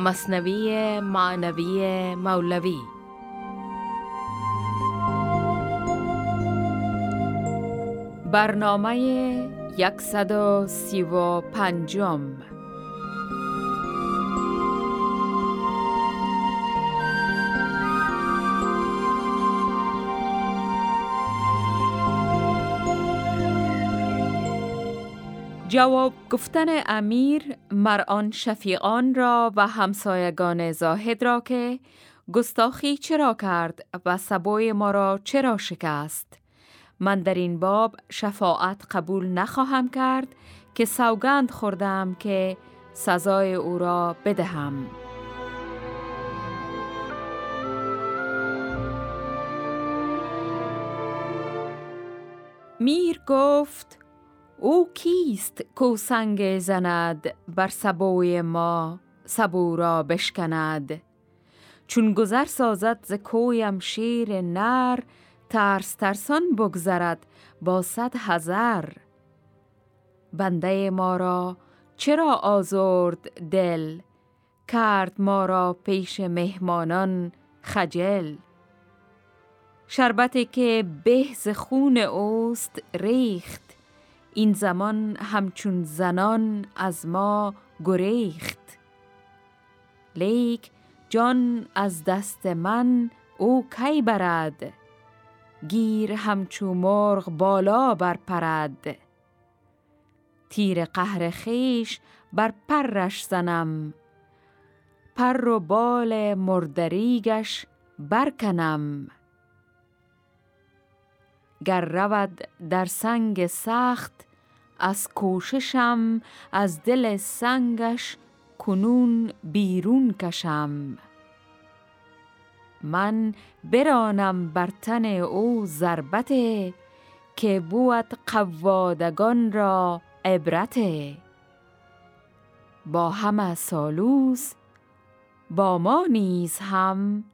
مصنوی معنوی مولوی. برنامه 135 جواب گفتن امیر مران شفیقان را و همسایگان زاهد را که گستاخی چرا کرد و سبوی ما را چرا شکست. من در این باب شفاعت قبول نخواهم کرد که سوگند خوردم که سزای او را بدهم. میر گفت او کیست کو سنگ زند بر سبوی ما سبو را بشکند؟ چون گذر سازد ز کویم شیر نر ترس ترسان بگذرد با صد هزار بنده ما را چرا آزرد دل؟ کرد ما را پیش مهمانان خجل. شربتی که به ز خون اوست ریخت این زمان همچون زنان از ما گریخت. لیک جان از دست من او کی برد؟ گیر همچو مرغ بالا برپرد. تیر قهر خیش بر پرش زنم. پر و بال مردریگش برکنم. گر رود در سنگ سخت از کوششم از دل سنگش کنون بیرون کشم. من برانم بر تن او ضربته که بود قوادگان را عبرته با همه سالوس با ما نیز هم.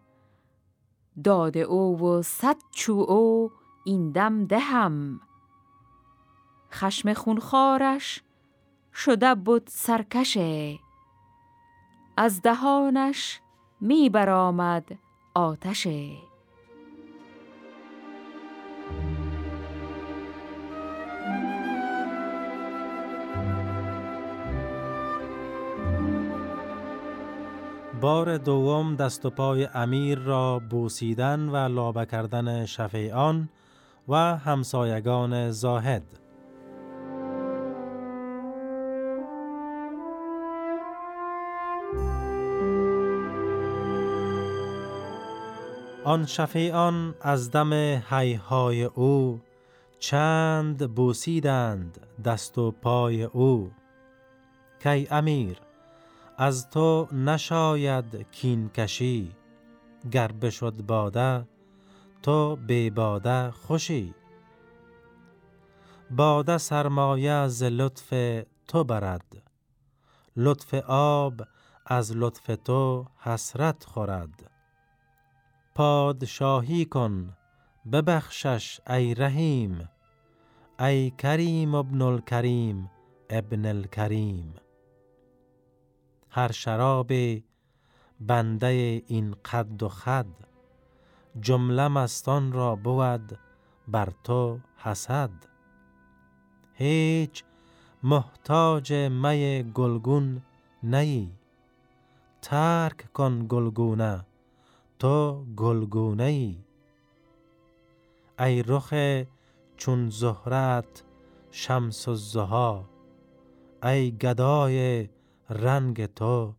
داد او و صد چو او این دم دهم. خشم خونخارش شده بود سرکشه. از دهانش می برآمد آتشه. بار دوم دست و پای امیر را بوسیدن و لابه کردن شفیعان و همسایگان زاهد. آن شفیعان از دم حیهای او چند بوسیدند دست و پای او. کی امیر از تو نشاید کین کشی گر بشد باده تو بی باده خوشی. باده سرمایه ز لطف تو برد. لطف آب از لطف تو حسرت خورد. پادشاهی کن ببخشش ای رحیم. ای کریم ابن الکریم ابن الکریم. هر شراب بنده این قد و خد جمله مستان را بود بر تو حسد. هیچ محتاج می گلگون نی. ترک کن گلگونه تو گلگونه ای. ای رخ چون زهرت شمس الزها ای گدای رنگ تو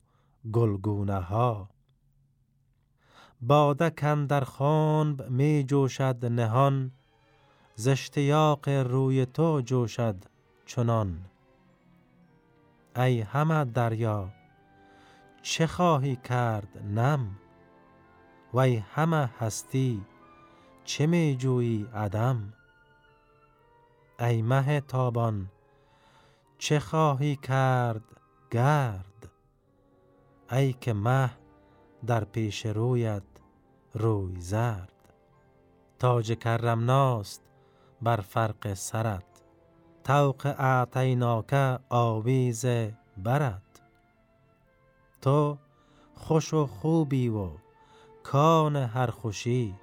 گلگونه ها باده در خانب می جوشد نهان ز اشتیاق روی تو جوشد چنان. ای همه دریا چه خواهی کرد نم؟ وی همه هستی چه می جویی عدم؟ ای مه تابان چه خواهی کرد گرد؟ ای که مه در پیش رویت روی زرد. تاج کرمناست بر فرق سرت. توق اعطیناک آویز برد تو خوش و خوبی و کان هر خوشی.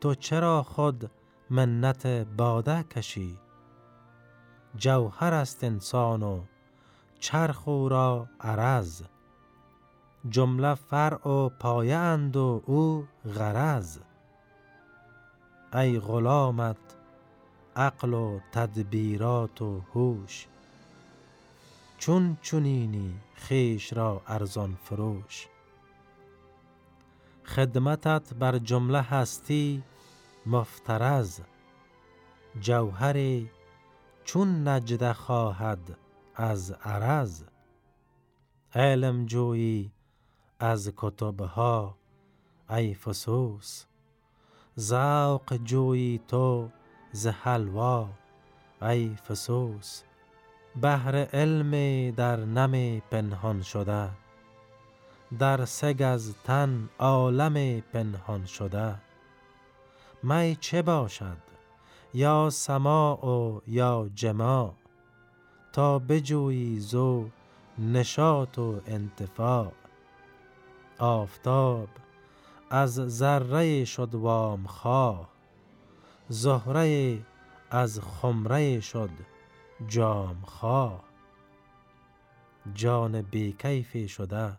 تو چرا خود منت باده کشی؟ جوهر است انسان و چرخ او را عرض. جمله فرع و پایه اند و او غرض. ای غلامت عقل و تدبیرات و هوش چون چونینی خیش را ارزان فروش. خدمتت بر جمله هستی مفترز جوهری چون نجده خواهد از عرض. علم جویی از کتبها ای فسوس ذوق جویی تو ز حلوا ای فسوس بهر علم در نم پنهان شده در سگ از تن عالم پنهان شده. می چه باشد؟ یا سماع و یا جماع؟ تا بجویی زو نشاط و انتفاع. آفتاب از ذره شد وام خواه زهره از خمره شد جام خواه. جان بیکیفی شده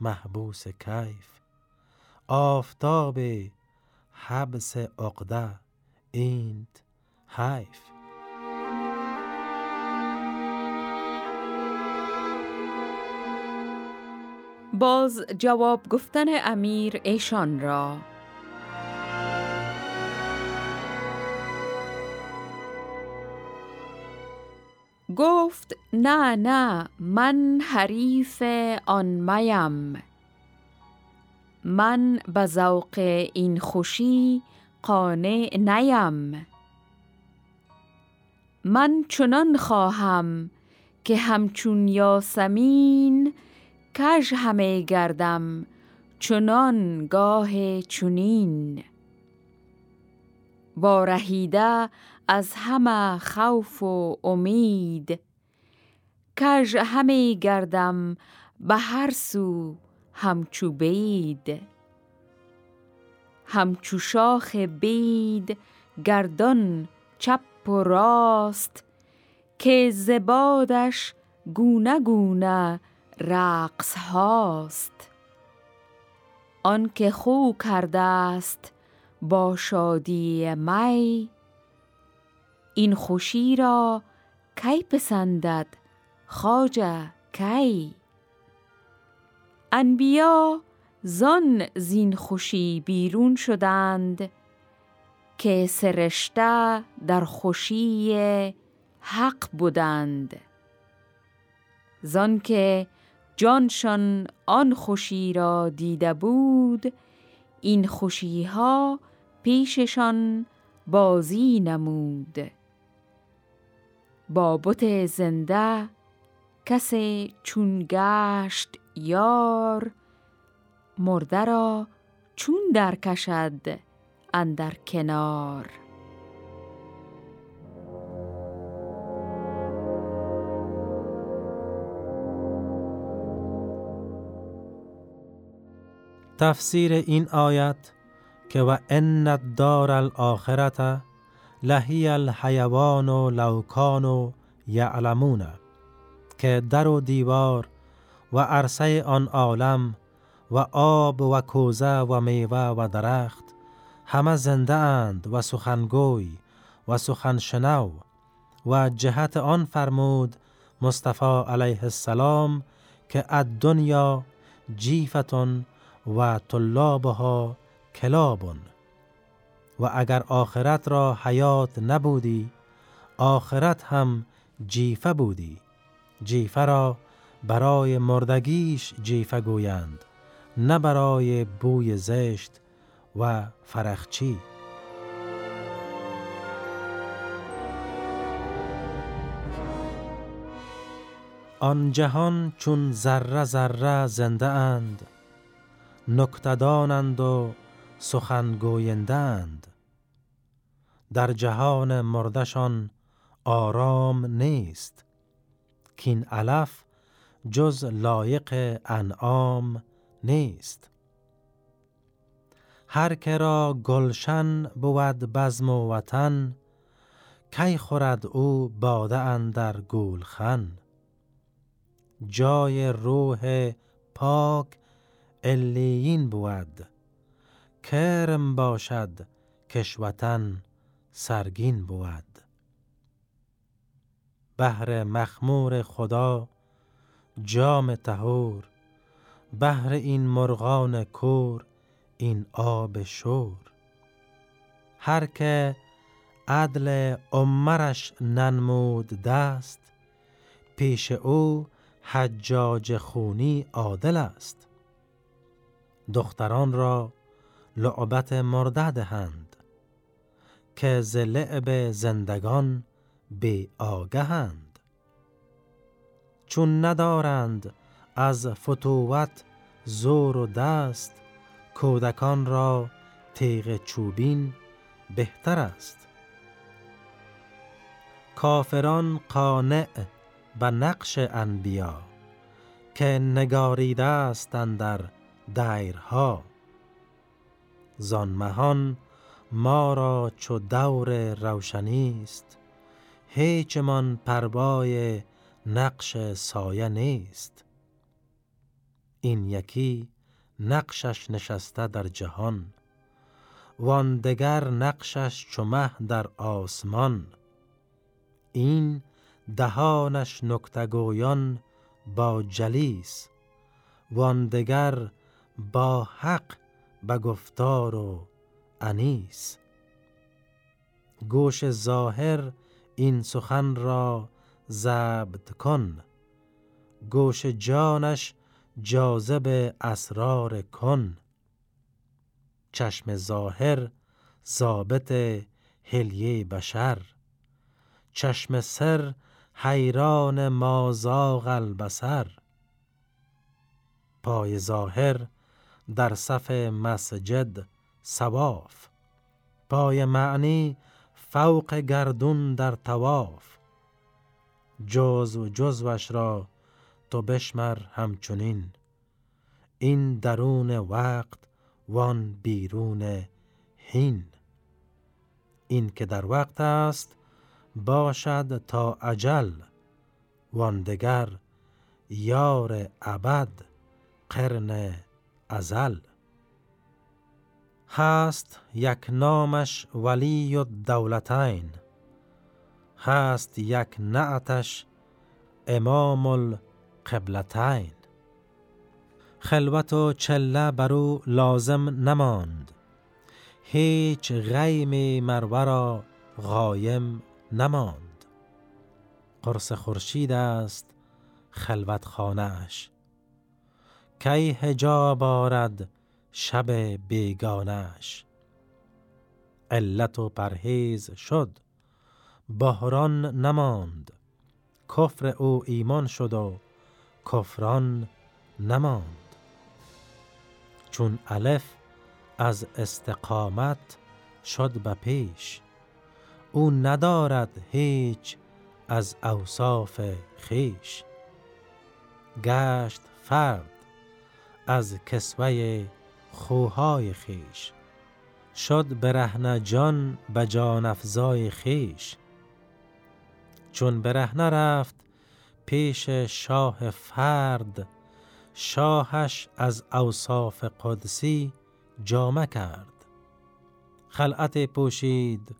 محبوس کیف آفتاب حبس عقده اینت حیف. باز جواب گفتن امیر ایشان را. گفت نه نه من حریف آن میم. من به ذوق این خوشی قانع نیم. من چنان خواهم که همچون یاسمین کژ همه گردم چنان گاه چونین وارهیده از همه خوف و امید کژ همه گردم به هر سو همچو بید. همچو شاخ بید گردان چپ و راست که زبادش گونه گونه رقص هاست آنکه خو کرده است با شادی می این خوشی را کی پسندد خواجه کی؟ انبیا زان زین خوشی بیرون شدند که سرشته در خوشی حق بودند. زان که جانشان آن خوشی را دیده بود این خوشی ها پیششان بازی نمود. با بت زنده کسی چون گشت یار مرده را چون در کشد اندر کنار. تفسیر این آیت که و ان الدار الاخرت لهی الحیوان و لوکان و یعلمون که در و دیوار و عرصه آن عالم و آب و کوزه و میوه و درخت همه زنده اند و سخنگوی و سخنشنو و جهت آن فرمود مصطفی علیه السلام که الدنیا جیفتون و طلابها کلابون و اگر آخرت را حیات نبودی آخرت هم جیفه بودی. جیفه را برای مردگیش جیفه گویند نه برای بوی زشت و فرخچی. آن جهان چون ذره ذره زنده اند نکتدانند و سخنگویندند در جهان مردشان آرام نیست. کین علف جز لایق انعام نیست. هر که را گلشن بود بزم و وطن کی خورد او باده اندر گولخن؟ جای روح پاک الیین بود. کرم باشد کشوتن سرگین بود. بهر مخمور خدا جام تهور بهر این مرغان کور این آب شور. هر که عدل عمرش ننمود دست پیش او حجاج خونی عادل است. دختران را لعبت مرده دهند که ز لعب زندگان بی آگهند. چون ندارند از فتوت زور و دست کودکان را تیغ چوبین بهتر است. کافران قانع به نقش انبیا که نگاریده است در دیرها زانمهان ما را چو دور روشنی است. هیچمان پروای نقش سایه نیست. این یکی نقشش نشسته در جهان. وان دگر نقشش چو مه در آسمان. این دهانش نکتگویان با جلیس. وان دگر با حق به گفتار و انیس. گوش ظاهر این سخن را ضبط کن. گوش جانش جاذب اسرار کن. چشم ظاهر ضابط هلیه بشر. چشم سر حیران مازاغ البصر. پای ظاهر در صف مسجد سواف پای معنی فوق گردون در تواف جزو جزوش را تو بشمر همچنین. این درون وقت وان بیرون هین این که در وقت است باشد تا اجل وان دگر یار ابد قرن ازل. هست یک نامش ولی دولتین هست یک نعتش امام القبلتین خلوت و چله برو لازم نماند. هیچ غیم مرورا غایم نماند. قرص خورشید است خلوت خانهش کی هجاب آرد شب بیگانش علت و پرهیز شد بحران نماند. کفر او ایمان شد و کفران نماند. چون الف از استقامت شد به پیش او ندارد هیچ از اوصاف خیش. گشت فرد از کسوه خوهای خیش. شد برهنه جان به جان افزای خیش. چون برهنه رفت پیش شاه فرد شاهش از اوصاف قدسی جامه کرد. خلعت پوشید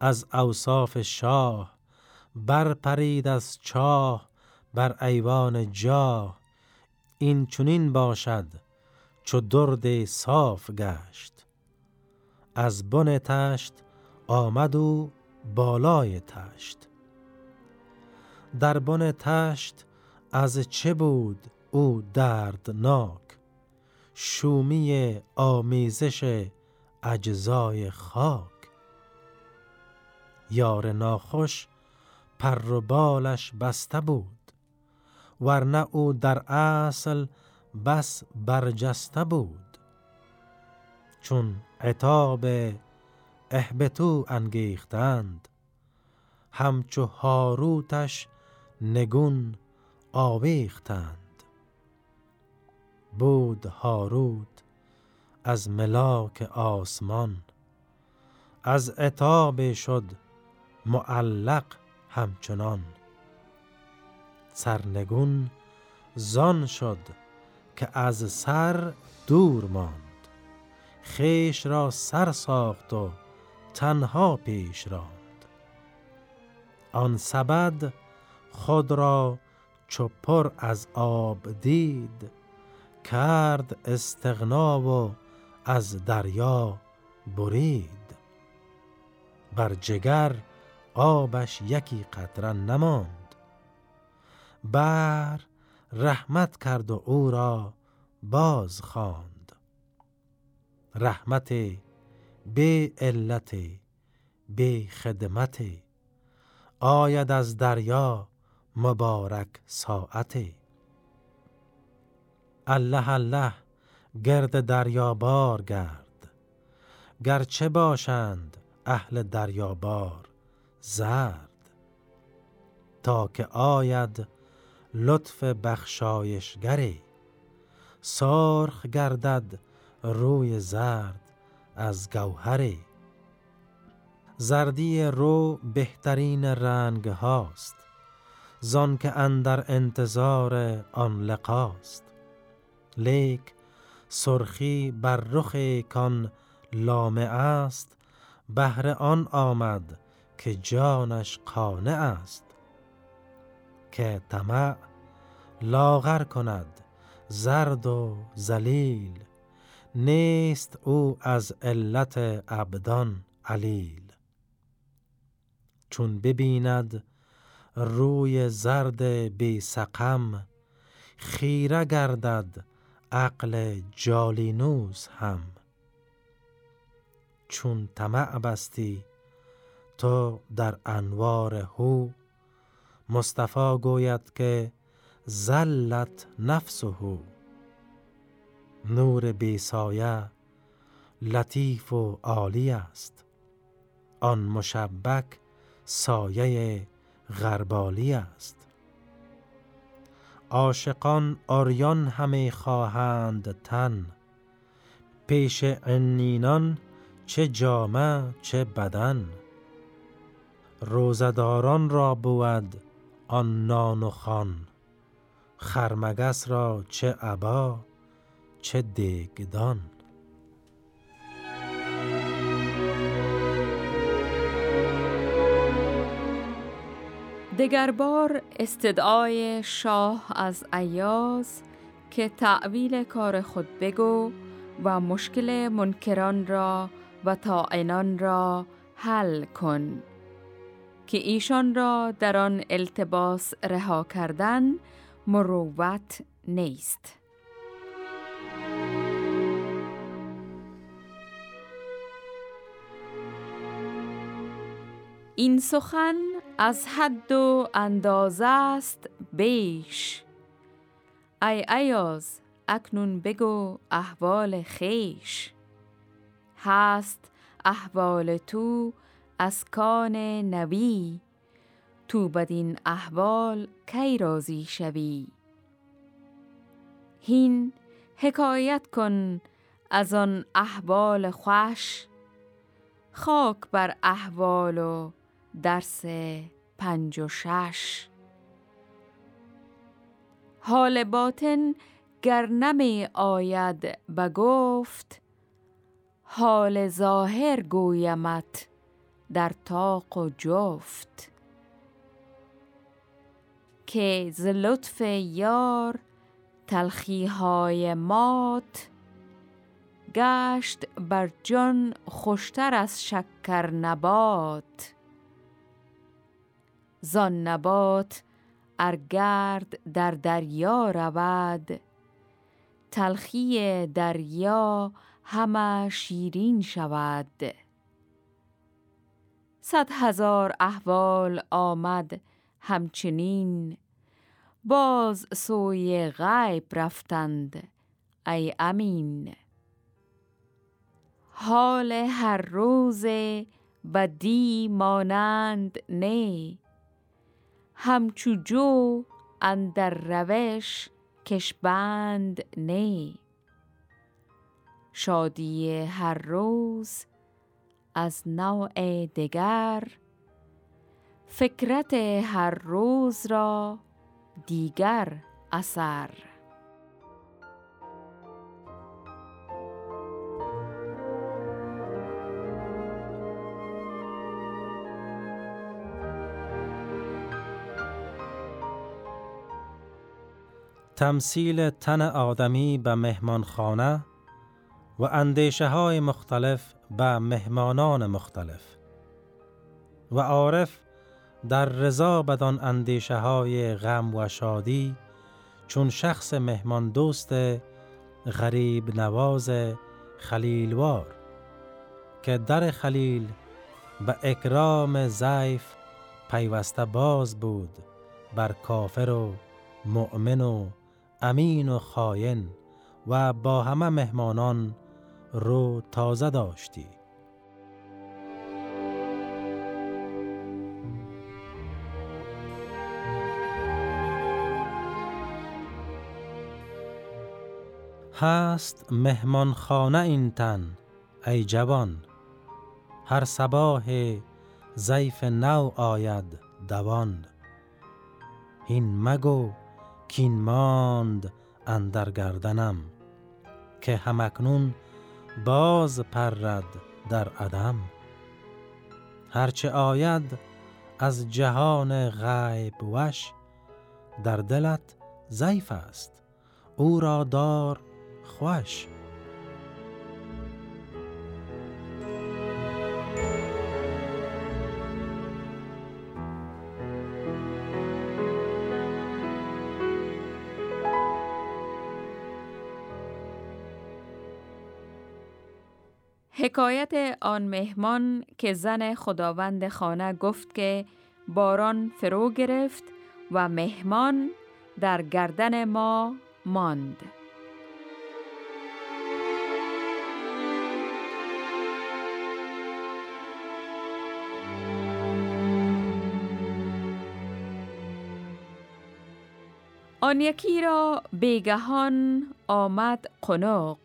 از اوصاف شاه برپرید از چاه بر ایوان جاه. این چنین باشد چو درد صاف گشت. از بن تشت آمد و بالای تشت. در بن تشت از چه بود او دردناک؟ شومی آمیزش اجزای خاک. یار ناخوش پر و بالش بسته بود. ورنه او در اصل بس برجسته بود. چون عتاب احبتو انگیختند همچو هاروتش نگون آویختند. بود هاروت از ملاک آسمان از عتاب شد معلق همچنان. سرنگون زان شد که از سر دور ماند. خیش را سر ساخت و تنها پیش راند. آن سبد خود را چو پر از آب دید کرد استغنا و از دریا برید. بر جگر آبش یکی قطره نماند. بر رحمت کرد و او را باز خواند. رحمت به علت به خدمت. آید از دریا مبارک ساعتی الله الله گرد دریابار گرد. گرچه باشند اهل دریابار زرد. تا که آید لطف بخشایشگری. سرخ گردد روی زرد از گوهری. زردی رو بهترین رنگ هاست زان که اندر انتظار آن لقاست. لیک سرخی بر رخ کان لامه است بهر آن آمد که جانش قانع است. که طمع لاغر کند زرد و زلیل نیست او از علت ابدان علیل. چون ببیند روی زرد بی سقم خیره گردد عقل جالینوس هم. چون طمع بستی تو در انوار هو مصطفی گوید که زلت نفسه. نور بی سایه لطیف و عالی است. آن مشبک سایه غربالی است. عاشقان آریان همه خواهند تن. پیش عنینان چه جامه چه بدن. روزداران را بود آن نان و خان. خرمگس را چه عبا چه دیگدان دگر بار استدعای شاه از ایاز که تعویل کار خود بگو و مشکل منکران را و طاعنان را حل کن. که ایشان را در آن التباس رها کردن مروت نیست. این سخن از حد و اندازه است بیش. ای ایاز اکنون بگو احوال خیش. هست احوال تو از کان نبی. تو بدین احوال کی رازی شوی؟ هین حکایت کن از آن احوال خوش. خاک بر احوال و درس پنج و شش. حال باطن گر نمی آید بگفت حال ظاهر گویمت در تاق و جفت. که ز لطف یار تلخی های مات گشت بر جان خوشتر از شکر نبات. زان نبات ارگرد در دریا رود تلخی دریا همه شیرین شود. صد هزار احوال آمد همچنین. باز سوی غیب رفتند ای امین. حال هر روز بدی مانند نی. همچو جو اندر روش کشبند نی. شادی هر روز از نوع دگر. فکرت هر روز را دیگر اثر. تمثیل تن آدمی به مهمانخانه و اندیشه های مختلف به مهمانان مختلف. و عارف در رضا بدان اندیشه های غم و شادی چون شخص مهمان دوست غریب نواز خلیلوار که در خلیل به اکرام ضعیف پیوسته باز بود بر کافر و مؤمن و امین و خاین و با همه مهمانان رو تازه داشتی. هست مهمان خانه این تن ای جوان. هر صباح زیف نو آید دوان. این مگو کین ماند اندر گردنم که همکنون باز پرد در عدم. هرچه آید از جهان غیب وش در دلت ضعیف است او را دار خوش. حکایت آن مهمان که زن خداوند خانه گفت که باران فرو گرفت و مهمان در گردن ما ماند. آن یکی را بیگهان آمد قنوق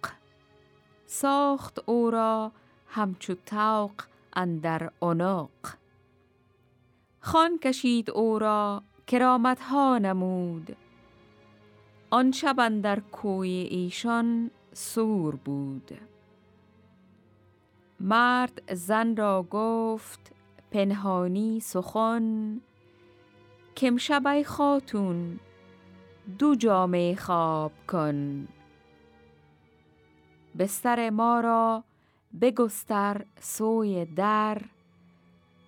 ساخت او را همچو توق اندر اونق خان کشید او را کرامت ها نمود. آن شب اندر کوی ایشان سور بود. مرد زن را گفت پنهانی سخن کم شب خاتون دو جامه خواب کن. بستر ما را بگستر سوی در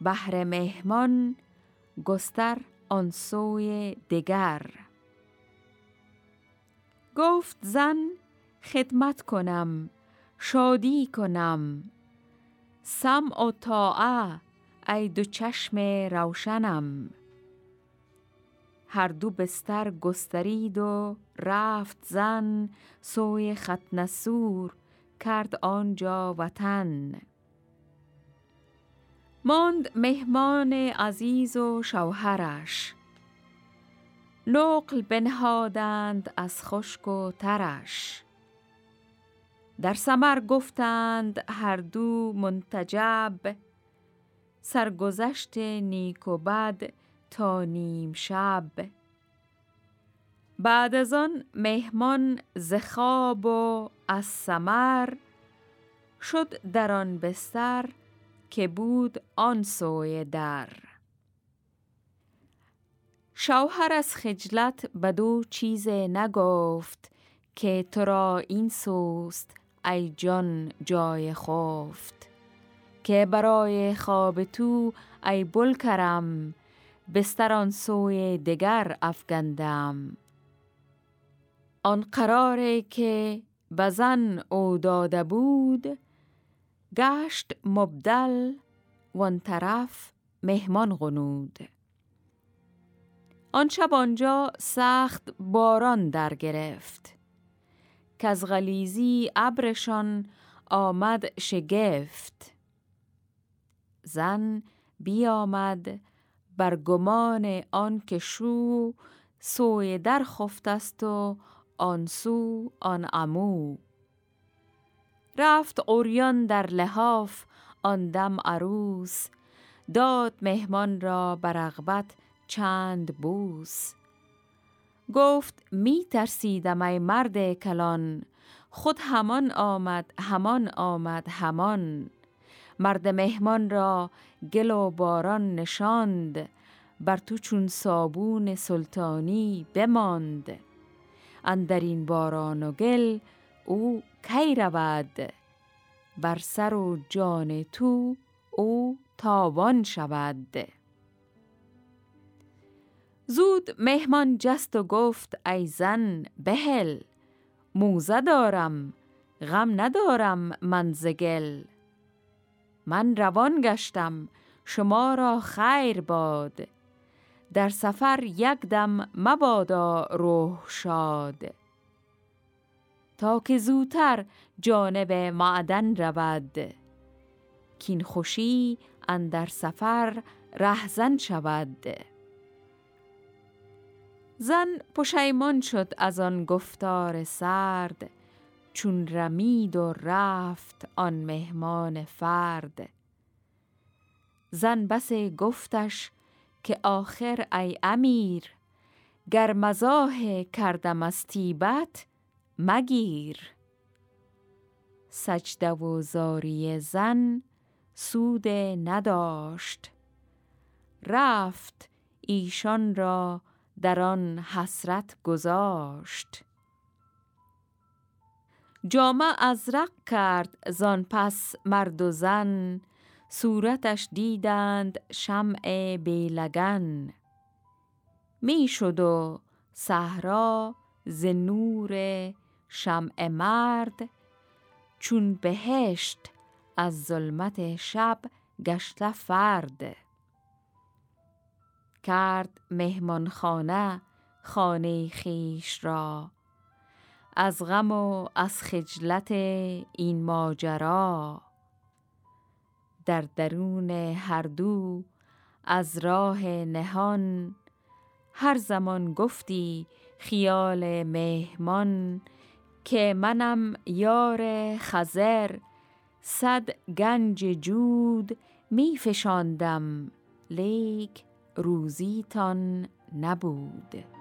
بهر مهمان گستر آن سوی دگر. گفت زن خدمت کنم شادی کنم. سمع و طاعه ای دو چشم روشنم. هر دو بستر گسترید و رفت زن سوی نسور کرد آنجا وطن. ماند مهمان عزیز و شوهرش. نقل بنهادند از خشک و ترش. در سمر گفتند هر دو منتجب. سرگذشت نیک و بد تا نیم شب. بعد از آن مهمان زخاب و از سمر شد در آن بستر که بود آن سوی در. شوهر از خجلت بدو چیز نگفت که تو را این سوست ای جان جای خفت که برای خواب تو ای بل کرم بستر آن سوی دگر افگندم. آن قراره که بزن او داده بود گشت مبدل وان طرف مهمان غنود. آن شب آنجا سخت باران در گرفت. که از غلیزی ابرشان آمد شگفت. زن بیامد بر گمان آن که شو سوی در خفت است و آنسو آن امو رفت اوریان در لحاف آن دم عروس. داد مهمان را برغبت چند بوس. گفت می ترسیدم ای مرد کلان. خود همان آمد همان آمد همان. مرد مهمان را گل و باران نشاند بر تو چون صابون سلطانی بماند. اندر این باران و گل او کی رود؟ بر سر و جان تو او تاوان شود. زود مهمان جست و گفت ای زن بهل موزه دارم غم ندارم من زگل من روان گشتم شما را خیر باد. در سفر یک دم مبادا روح شاد. تا که زودتر جانب معدن رود. کین خوشی اندر سفر رهزن شود. زن پشیمان شد از آن گفتار سرد چون رمید و رفت آن مهمان فرد. زن بس گفتش که آخر ای امیر گر مزاح کردم از تیبت مگیر. سجده و زاری زن سود نداشت. رفت ایشان را در آن حسرت گذاشت. جامه ازرق کرد زان پس مرد و زن صورتش دیدند شمع بیلگن می شد و صحرا ز نور شمع مرد. چون بهشت از ظلمت شب گشته فرد. کرد مهمان خانه خانه خیش را. از غم و از خجلت این ماجرا. در درون هر دو از راه نهان. هر زمان گفتی خیال مهمان که منم یار خزر صد گنج جود می فشاندم لیک روزیتان نبود.